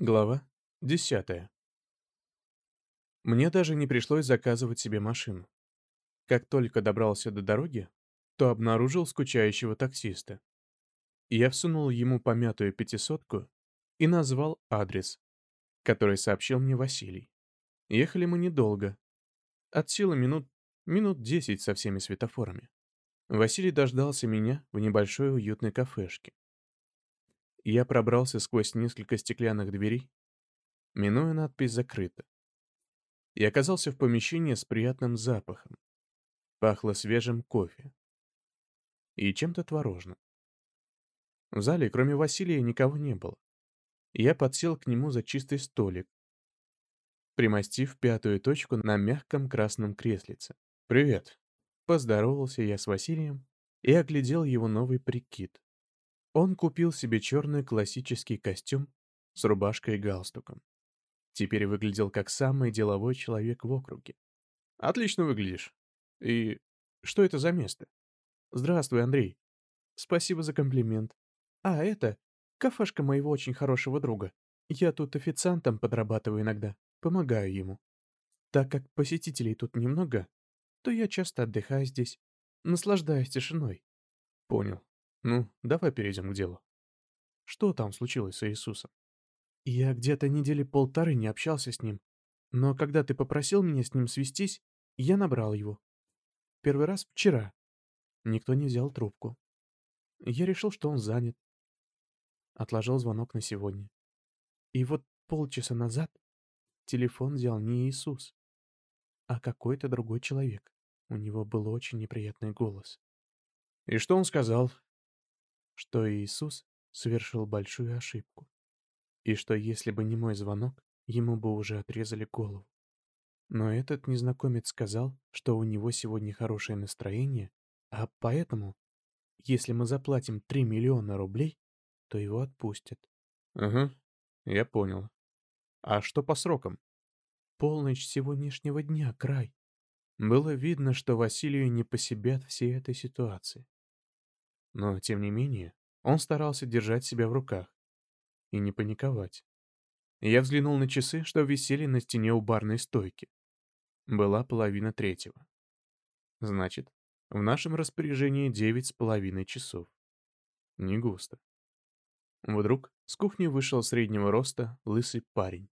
Глава 10. Мне даже не пришлось заказывать себе машину. Как только добрался до дороги, то обнаружил скучающего таксиста. Я всунул ему помятую пятисотку и назвал адрес, который сообщил мне Василий. Ехали мы недолго. От силы минут, минут десять со всеми светофорами. Василий дождался меня в небольшой уютной кафешке. Я пробрался сквозь несколько стеклянных дверей, минуя надпись «Закрыто». И оказался в помещении с приятным запахом. Пахло свежим кофе. И чем-то творожным. В зале, кроме Василия, никого не было. Я подсел к нему за чистый столик, примостив пятую точку на мягком красном креслице. «Привет!» Поздоровался я с Василием и оглядел его новый прикид. Он купил себе черный классический костюм с рубашкой и галстуком. Теперь выглядел как самый деловой человек в округе. «Отлично выглядишь. И что это за место?» «Здравствуй, Андрей. Спасибо за комплимент. А это кафешка моего очень хорошего друга. Я тут официантом подрабатываю иногда, помогаю ему. Так как посетителей тут немного, то я часто отдыхаю здесь, наслаждаюсь тишиной». «Понял. Ну, давай перейдем к делу. Что там случилось с Иисусом? Я где-то недели полторы не общался с ним, но когда ты попросил меня с ним свестись, я набрал его. Первый раз вчера. Никто не взял трубку. Я решил, что он занят. Отложил звонок на сегодня. И вот полчаса назад телефон взял не Иисус, а какой-то другой человек. У него был очень неприятный голос. И что он сказал? Что Иисус совершил большую ошибку, и что если бы не мой звонок, ему бы уже отрезали голову. Но этот незнакомец сказал, что у него сегодня хорошее настроение, а поэтому, если мы заплатим 3 миллиона рублей, то его отпустят. Угу, я понял. А что по срокам? Полночь сегодняшнего дня, край. Было видно, что Василию не по себе от всей этой ситуации. Но, тем не менее, он старался держать себя в руках и не паниковать. Я взглянул на часы, что висели на стене у барной стойки. Была половина третьего. Значит, в нашем распоряжении девять с половиной часов. Не густо. Вдруг с кухни вышел среднего роста лысый парень.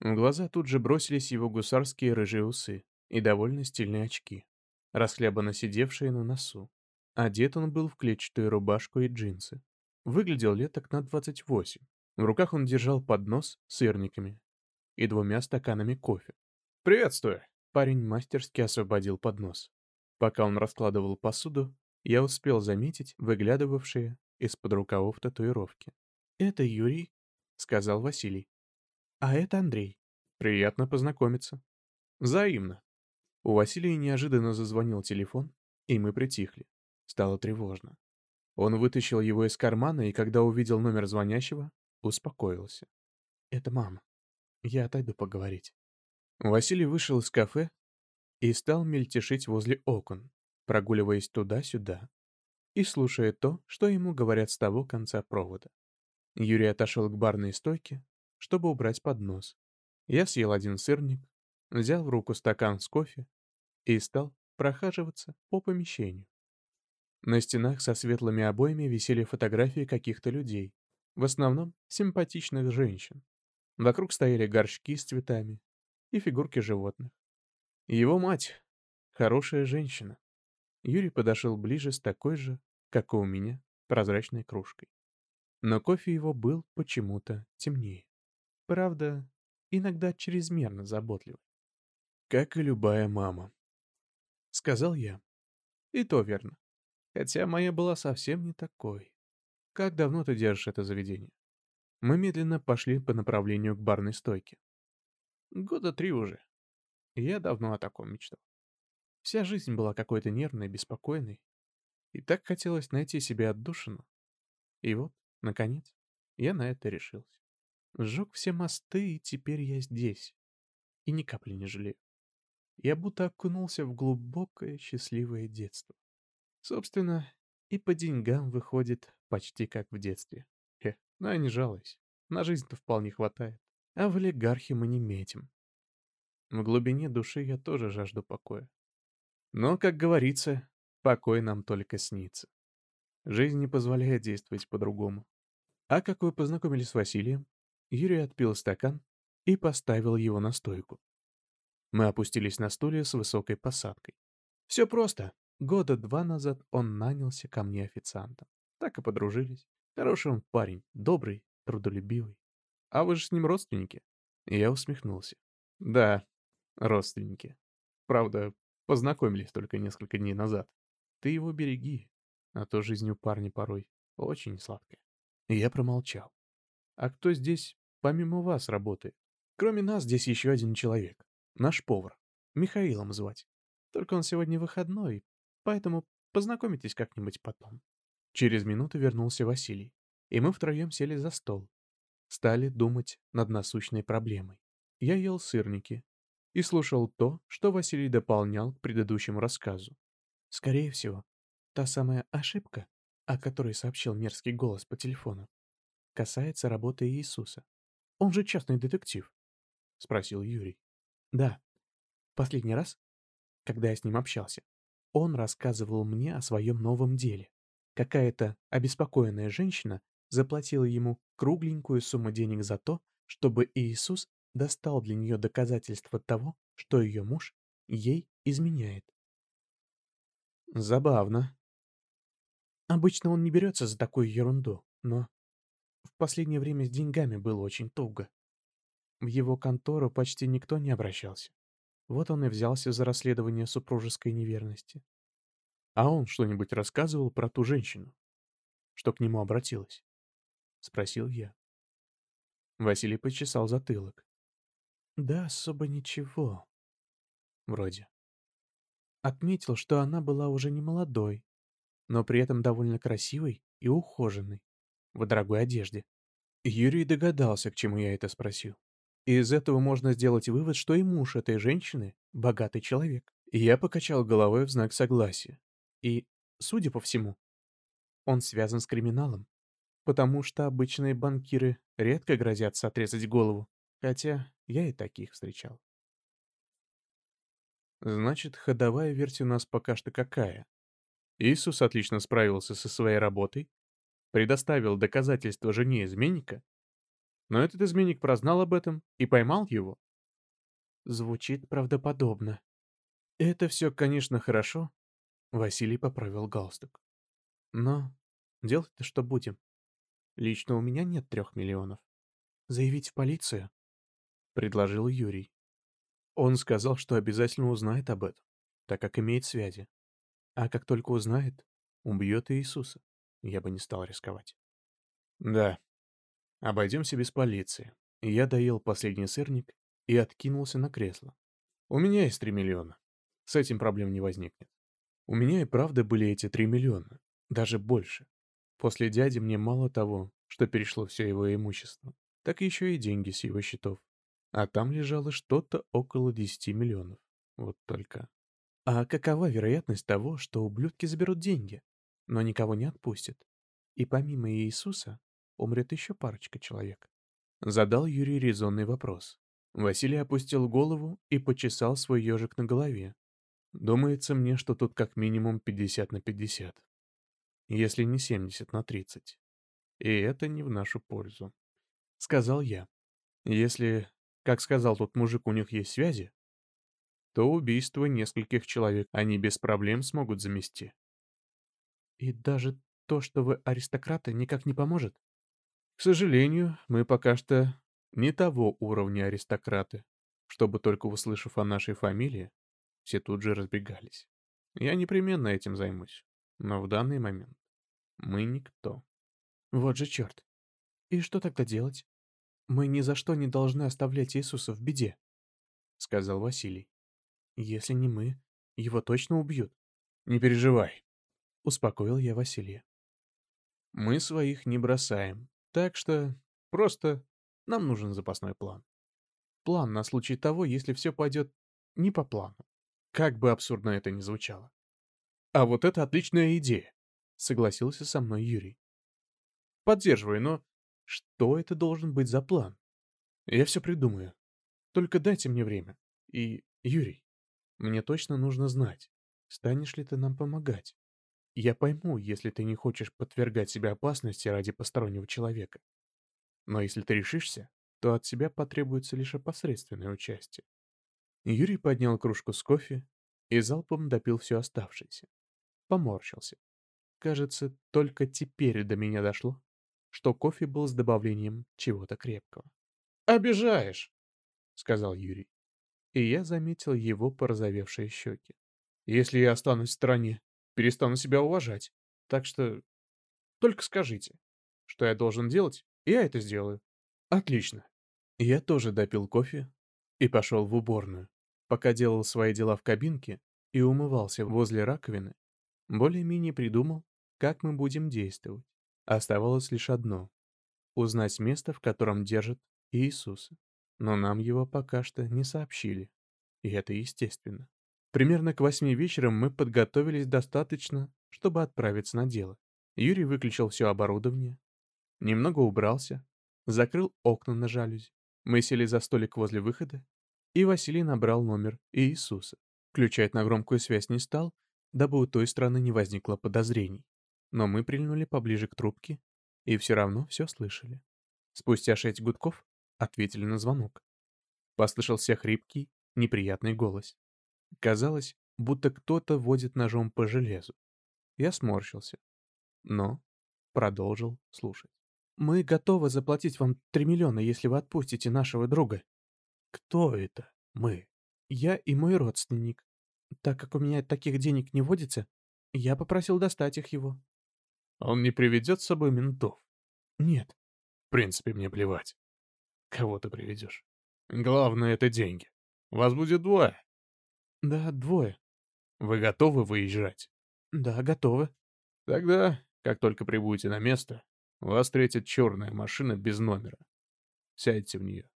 В глаза тут же бросились его гусарские рыжие усы и довольно стильные очки, расхлябанно сидевшие на носу. Одет он был в клетчатую рубашку и джинсы. Выглядел лет так на 28. В руках он держал поднос с сырниками и двумя стаканами кофе. «Приветствую!» Парень мастерски освободил поднос. Пока он раскладывал посуду, я успел заметить выглядывавшие из-под рукавов татуировки. «Это Юрий», — сказал Василий. «А это Андрей. Приятно познакомиться». «Взаимно». У Василия неожиданно зазвонил телефон, и мы притихли. Стало тревожно. Он вытащил его из кармана и, когда увидел номер звонящего, успокоился. «Это мама. Я отойду поговорить». Василий вышел из кафе и стал мельтешить возле окон, прогуливаясь туда-сюда и слушая то, что ему говорят с того конца провода. Юрий отошел к барной стойке, чтобы убрать поднос. Я съел один сырник, взял в руку стакан с кофе и стал прохаживаться по помещению. На стенах со светлыми обоями висели фотографии каких-то людей, в основном симпатичных женщин. Вокруг стояли горшки с цветами и фигурки животных. Его мать — хорошая женщина. Юрий подошел ближе с такой же, как и у меня, прозрачной кружкой. Но кофе его был почему-то темнее. Правда, иногда чрезмерно заботливый. «Как и любая мама», — сказал я. И то верно. Хотя моя была совсем не такой. Как давно ты держишь это заведение? Мы медленно пошли по направлению к барной стойке. Года три уже. Я давно о таком мечтал. Вся жизнь была какой-то нервной, беспокойной. И так хотелось найти себе отдушину. И вот, наконец, я на это решился. Сжег все мосты, и теперь я здесь. И ни капли не жалею. Я будто окунулся в глубокое счастливое детство. Собственно, и по деньгам выходит почти как в детстве. Хе, ну я не жалуюсь. На жизнь-то вполне хватает. А в олигархи мы не метим. В глубине души я тоже жажду покоя. Но, как говорится, покой нам только снится. Жизнь не позволяет действовать по-другому. А как вы познакомились с Василием? Юрий отпил стакан и поставил его на стойку. Мы опустились на стулья с высокой посадкой. Все просто. Года два назад он нанялся ко мне официантом. Так и подружились. Хороший он парень, добрый, трудолюбивый. А вы же с ним родственники? Я усмехнулся. Да, родственники. Правда, познакомились только несколько дней назад. Ты его береги, а то жизнь у парня порой очень сладкая. Я промолчал. А кто здесь помимо вас работает? Кроме нас здесь еще один человек. Наш повар. Михаилом звать. Только он сегодня выходной, поэтому познакомитесь как-нибудь потом. Через минуту вернулся Василий, и мы втроем сели за стол. Стали думать над насущной проблемой. Я ел сырники и слушал то, что Василий дополнял к предыдущему рассказу. Скорее всего, та самая ошибка, о которой сообщил мерзкий голос по телефону, касается работы Иисуса. Он же частный детектив, — спросил Юрий. Да. Последний раз, когда я с ним общался, он рассказывал мне о своем новом деле. Какая-то обеспокоенная женщина заплатила ему кругленькую сумму денег за то, чтобы Иисус достал для нее доказательства того, что ее муж ей изменяет. Забавно. Обычно он не берется за такую ерунду, но в последнее время с деньгами было очень туго. В его контору почти никто не обращался. Вот он и взялся за расследование супружеской неверности. А он что-нибудь рассказывал про ту женщину, что к нему обратилась? Спросил я. Василий почесал затылок. Да, особо ничего. Вроде. Отметил, что она была уже не молодой, но при этом довольно красивой и ухоженной, в дорогой одежде. Юрий догадался, к чему я это спросил. Из этого можно сделать вывод, что и муж этой женщины — богатый человек. я покачал головой в знак согласия. И, судя по всему, он связан с криминалом. Потому что обычные банкиры редко грозятся отрезать голову, хотя я и таких встречал. Значит, ходовая версия у нас пока что какая? Иисус отлично справился со своей работой, предоставил доказательства жене изменника, но этот изменник прознал об этом и поймал его. Звучит правдоподобно. Это все, конечно, хорошо. Василий поправил галстук. Но делать-то что будем? Лично у меня нет трех миллионов. Заявить в полицию? Предложил Юрий. Он сказал, что обязательно узнает об этом, так как имеет связи. А как только узнает, убьет Иисуса. Я бы не стал рисковать. Да, обойдемся без полиции. Я доел последний сырник и откинулся на кресло. У меня есть три миллиона. С этим проблем не возникнет. У меня и правда были эти три миллиона, даже больше. После дяди мне мало того, что перешло все его имущество, так еще и деньги с его счетов. А там лежало что-то около 10 миллионов. Вот только. А какова вероятность того, что ублюдки заберут деньги, но никого не отпустят? И помимо Иисуса умрет еще парочка человек. Задал Юрий резонный вопрос. Василий опустил голову и почесал свой ежик на голове. Думается мне, что тут как минимум 50 на 50. Если не 70 на 30. И это не в нашу пользу. Сказал я. Если как сказал тот мужик, у них есть связи, то убийство нескольких человек они без проблем смогут замести. И даже то, что вы аристократы, никак не поможет? К сожалению, мы пока что не того уровня аристократы, чтобы только услышав о нашей фамилии, все тут же разбегались. Я непременно этим займусь, но в данный момент мы никто. Вот же черт. И что тогда делать? «Мы ни за что не должны оставлять Иисуса в беде», — сказал Василий. «Если не мы, его точно убьют». «Не переживай», — успокоил я Василия. «Мы своих не бросаем, так что просто нам нужен запасной план. План на случай того, если все пойдет не по плану. Как бы абсурдно это ни звучало. А вот это отличная идея, согласился со мной Юрий. Поддерживаю, но Что это должен быть за план? Я все придумаю. Только дайте мне время. И, Юрий, мне точно нужно знать, станешь ли ты нам помогать. Я пойму, если ты не хочешь подвергать себя опасности ради постороннего человека. Но если ты решишься, то от тебя потребуется лишь опосредственное участие. Юрий поднял кружку с кофе и залпом допил все оставшееся. Поморщился. Кажется, только теперь до меня дошло, что кофе был с добавлением чего-то крепкого. «Обижаешь!» — сказал Юрий. И я заметил его порозовевшие щеки. «Если я останусь в стороне, перестану себя уважать. Так что только скажите, что я должен делать, и я это сделаю. Отлично. Я тоже допил кофе и пошел в уборную. Пока делал свои дела в кабинке и умывался возле раковины, более-менее придумал, как мы будем действовать. Оставалось лишь одно — узнать место, в котором держат Иисуса. Но нам его пока что не сообщили. И это естественно. Примерно к восьми вечера мы подготовились достаточно, чтобы отправиться на дело. Юрий выключил все оборудование, немного убрался, закрыл окна на жалюзи. Мы сели за столик возле выхода, и Василий набрал номер Иисуса. Включать на громкую связь не стал, дабы у той стороны не возникло подозрений. Но мы прильнули поближе к трубке, и все равно все слышали. Спустя шесть гудков ответили на звонок. Послышался хрипкий, неприятный голос. Казалось, будто кто-то водит ножом по железу. Я сморщился, но продолжил слушать. «Мы готовы заплатить вам три миллиона, если вы отпустите нашего друга». «Кто это мы?» «Я и мой родственник. Так как у меня таких денег не водится, я попросил достать их его». «Он не приведет с собой ментов?» «Нет». «В принципе, мне плевать. Кого ты приведешь? Главное — это деньги. Вас будет двое. Да, двое. Вы готовы выезжать? Да, готовы. Тогда, как только прибудете на место, вас встретит черная машина без номера. Сядьте в нее.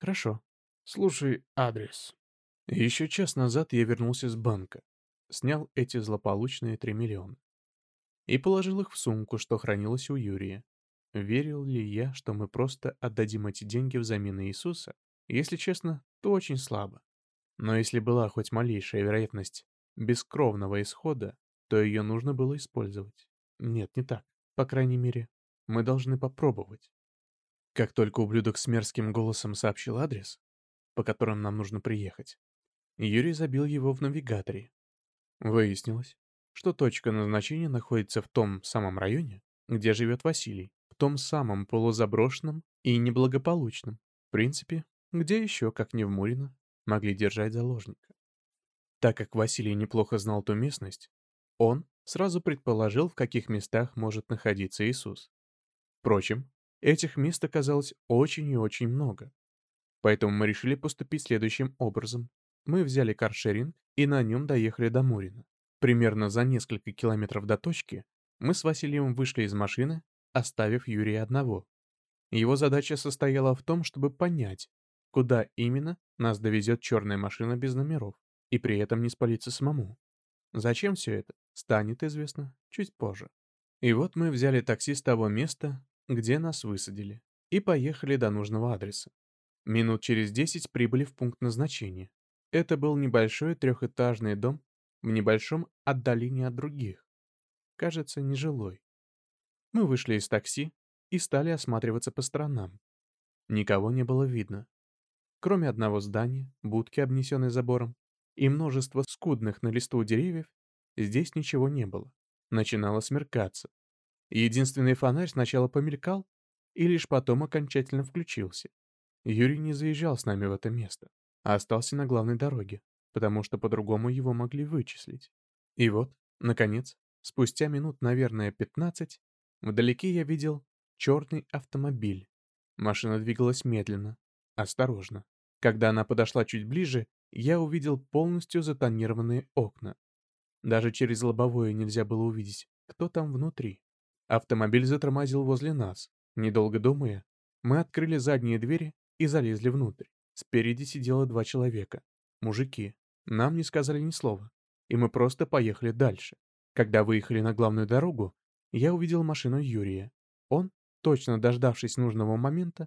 Хорошо. Слушай адрес. Еще час назад я вернулся с банка, снял эти злополучные три миллиона и положил их в сумку, что хранилась у Юрия. Верил ли я, что мы просто отдадим эти деньги взамен Иисуса? Если честно, то очень слабо. Но если была хоть малейшая вероятность бескровного исхода, то ее нужно было использовать. Нет, не так. По крайней мере, мы должны попробовать. Как только ублюдок с мерзким голосом сообщил адрес, по которому нам нужно приехать, Юрий забил его в навигаторе. Выяснилось, что точка назначения находится в том самом районе, где живет Василий, в том самом полузаброшенном и неблагополучном. В принципе, где еще, как не в Мурино, могли держать заложника. Так как Василий неплохо знал ту местность, он сразу предположил, в каких местах может находиться Иисус. Впрочем, этих мест оказалось очень и очень много. Поэтому мы решили поступить следующим образом. Мы взяли каршеринг и на нем доехали до Мурина. Примерно за несколько километров до точки мы с Василием вышли из машины, оставив Юрия одного. Его задача состояла в том, чтобы понять, куда именно нас довезет черная машина без номеров, и при этом не спалиться самому. Зачем все это, станет известно чуть позже. И вот мы взяли такси с того места, где нас высадили, и поехали до нужного адреса. Минут через десять прибыли в пункт назначения. Это был небольшой трехэтажный дом в небольшом отдалении от других. Кажется, нежилой. Мы вышли из такси и стали осматриваться по сторонам. Никого не было видно. Кроме одного здания, будки, обнесенной забором, и множества скудных на листу деревьев, здесь ничего не было. Начинало смеркаться. Единственный фонарь сначала помелькал, и лишь потом окончательно включился. Юрий не заезжал с нами в это место, а остался на главной дороге, потому что по-другому его могли вычислить. И вот, наконец, спустя минут, наверное, 15, вдалеке я видел черный автомобиль. Машина двигалась медленно, осторожно. Когда она подошла чуть ближе, я увидел полностью затонированные окна. Даже через лобовое нельзя было увидеть, кто там внутри. Автомобиль затормозил возле нас. Недолго думая, мы открыли задние двери и залезли внутрь. Спереди сидело два человека. Мужики. Нам не сказали ни слова. И мы просто поехали дальше. Когда выехали на главную дорогу, я увидел машину Юрия. Он точно дождавшись нужного момента,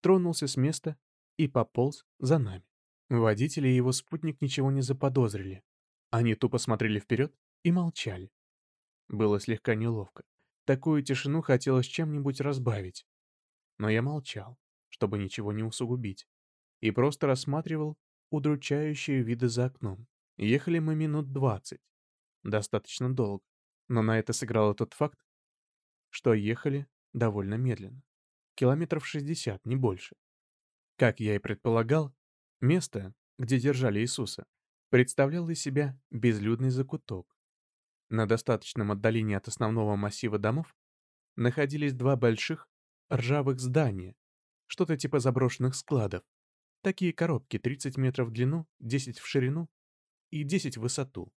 тронулся с места и пополз за нами. Водители и его спутник ничего не заподозрили. Они тупо смотрели вперед и молчали. Было слегка неловко. Такую тишину хотелось чем-нибудь разбавить. Но я молчал, чтобы ничего не усугубить, и просто рассматривал удручающие виды за окном. Ехали мы минут двадцать. Достаточно долго. Но на это сыграл тот факт, что ехали довольно медленно. Километров шестьдесят, не больше. Как я и предполагал, место, где держали Иисуса, представляло из себя безлюдный закуток. На достаточном отдалении от основного массива домов находились два больших ржавых здания, что-то типа заброшенных складов. Такие коробки 30 метров в длину, 10 в ширину и 10 в высоту.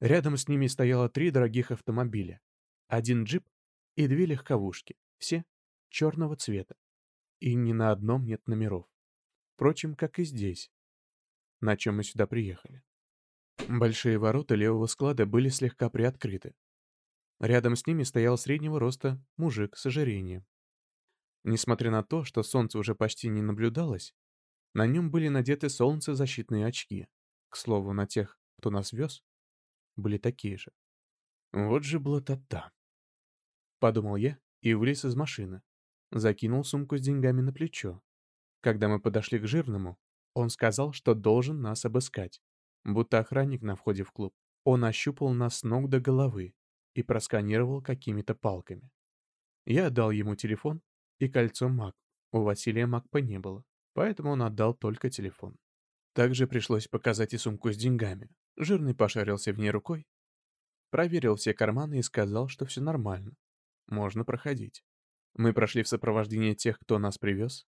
Рядом с ними стояло три дорогих автомобиля, один джип и две легковушки, все черного цвета. И ни на одном нет номеров. Впрочем, как и здесь, на чем мы сюда приехали. Большие ворота левого склада были слегка приоткрыты. Рядом с ними стоял среднего роста мужик с ожирением. Несмотря на то, что солнце уже почти не наблюдалось, на нем были надеты солнцезащитные очки. К слову, на тех, кто нас вез, были такие же. Вот же блатота. Подумал я и вылез из машины. Закинул сумку с деньгами на плечо. Когда мы подошли к жирному, он сказал, что должен нас обыскать. Будто охранник на входе в клуб. Он ощупал нас ног до головы и просканировал какими-то палками. Я отдал ему телефон и кольцо МАК. У Василия МАКПа не было, поэтому он отдал только телефон. Также пришлось показать и сумку с деньгами. Жирный пошарился в ней рукой, проверил все карманы и сказал, что все нормально. Можно проходить. Мы прошли в сопровождении тех, кто нас привез,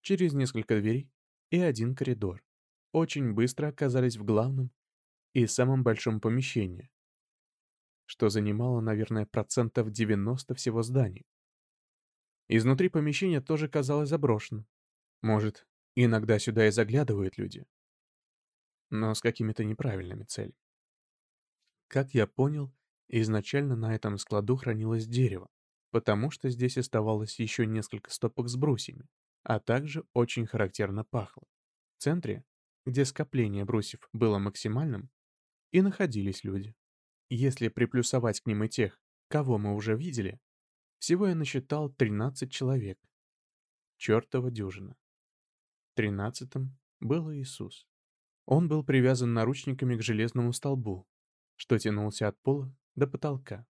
через несколько дверей и один коридор очень быстро оказались в главном и самом большом помещении, что занимало, наверное, процентов 90 всего здания. Изнутри помещение тоже казалось заброшенным. Может, иногда сюда и заглядывают люди, но с какими-то неправильными целями. Как я понял, изначально на этом складу хранилось дерево, потому что здесь оставалось еще несколько стопок с брусьями, а также очень характерно пахло. В центре где скопление брусьев было максимальным, и находились люди. Если приплюсовать к ним и тех, кого мы уже видели, всего я насчитал 13 человек. Чёртова дюжина. Тринадцатым был Иисус. Он был привязан наручниками к железному столбу, что тянулся от пола до потолка.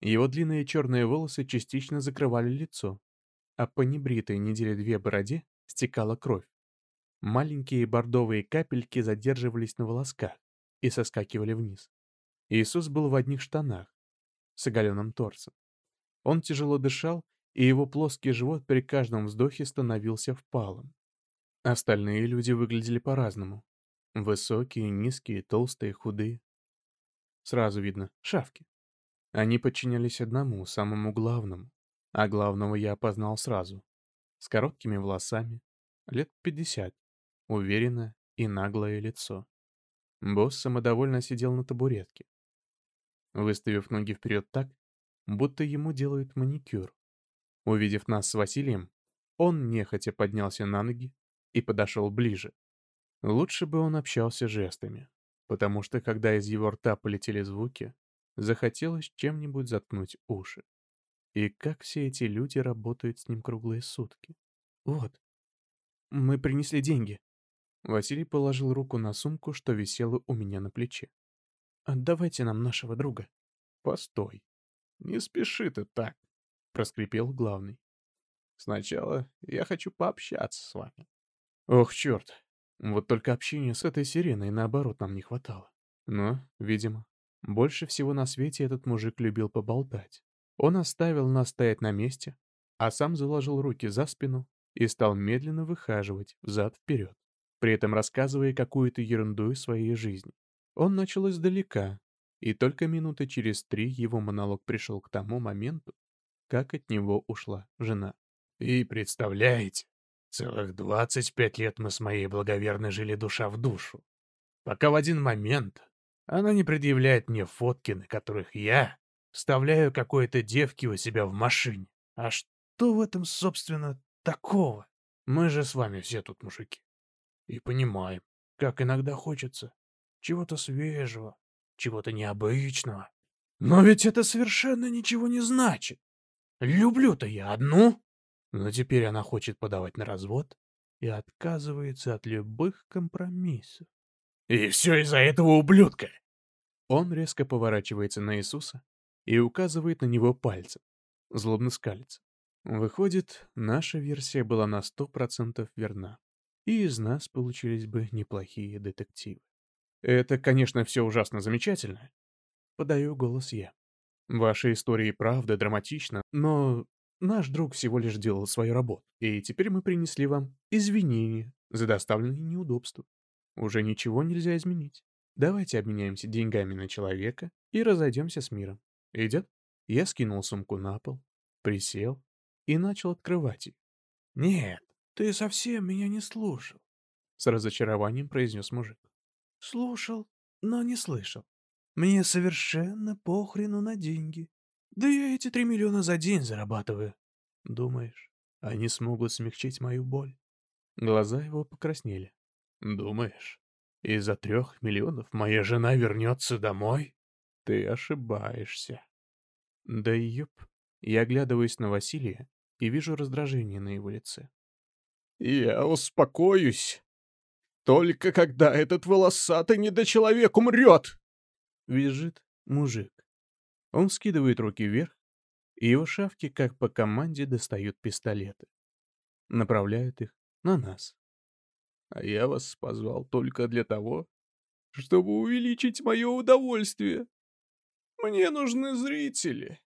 Его длинные черные волосы частично закрывали лицо, а по небритой недели две бороде стекала кровь. Маленькие бордовые капельки задерживались на волосках и соскакивали вниз. Иисус был в одних штанах, с оголенным торсом. Он тяжело дышал, и его плоский живот при каждом вздохе становился впалым. Остальные люди выглядели по-разному. Высокие, низкие, толстые, худые. Сразу видно — шавки. Они подчинялись одному, самому главному. А главного я опознал сразу. С короткими волосами, лет пятьдесят, уверенное и наглое лицо. Босс самодовольно сидел на табуретке, выставив ноги вперед так, будто ему делают маникюр. Увидев нас с Василием, он нехотя поднялся на ноги и подошел ближе. Лучше бы он общался жестами, потому что когда из его рта полетели звуки, захотелось чем-нибудь заткнуть уши. И как все эти люди работают с ним круглые сутки. Вот, мы принесли деньги. Василий положил руку на сумку, что висела у меня на плече. «Отдавайте нам нашего друга». «Постой. Не спеши ты так», — проскрипел главный. «Сначала я хочу пообщаться с вами». «Ох, черт. Вот только общения с этой сиреной, наоборот, нам не хватало. Но, видимо, больше всего на свете этот мужик любил поболтать. Он оставил нас стоять на месте, а сам заложил руки за спину и стал медленно выхаживать взад-вперед при этом рассказывая какую-то ерунду из своей жизни. Он начал издалека, и только минуты через три его монолог пришел к тому моменту, как от него ушла жена. «И представляете, целых двадцать пять лет мы с моей благоверной жили душа в душу, пока в один момент она не предъявляет мне фотки, на которых я вставляю какой-то девки у себя в машине. А что в этом, собственно, такого? Мы же с вами все тут мужики. И понимаем, как иногда хочется чего-то свежего, чего-то необычного. Но ведь это совершенно ничего не значит. Люблю-то я одну, но теперь она хочет подавать на развод и отказывается от любых компромиссов. И все из-за этого ублюдка. Он резко поворачивается на Иисуса и указывает на него пальцем, злобно скалится. Выходит, наша версия была на сто процентов верна, и из нас получились бы неплохие детективы. Это, конечно, все ужасно замечательно. Подаю голос я. Ваша история и правда драматична, но наш друг всего лишь делал свою работу, и теперь мы принесли вам извинения за доставленные неудобства. Уже ничего нельзя изменить. Давайте обменяемся деньгами на человека и разойдемся с миром. Идет? Я скинул сумку на пол, присел и начал открывать ее. «Нет, ты совсем меня не слушал», — с разочарованием произнес мужик. «Слушал, но не слышал. Мне совершенно похрену на деньги. Да я эти три миллиона за день зарабатываю. Думаешь, они смогут смягчить мою боль?» Глаза его покраснели. «Думаешь, из-за трех миллионов моя жена вернется домой?» «Ты ошибаешься». «Да ёп». Я оглядываюсь на Василия и вижу раздражение на его лице. «Я успокоюсь, только когда этот волосатый недочеловек умрет!» Визжит мужик. Он скидывает руки вверх, и его шавки, как по команде, достают пистолеты. Направляют их на нас. А я вас позвал только для того, чтобы увеличить мое удовольствие. Мне нужны зрители.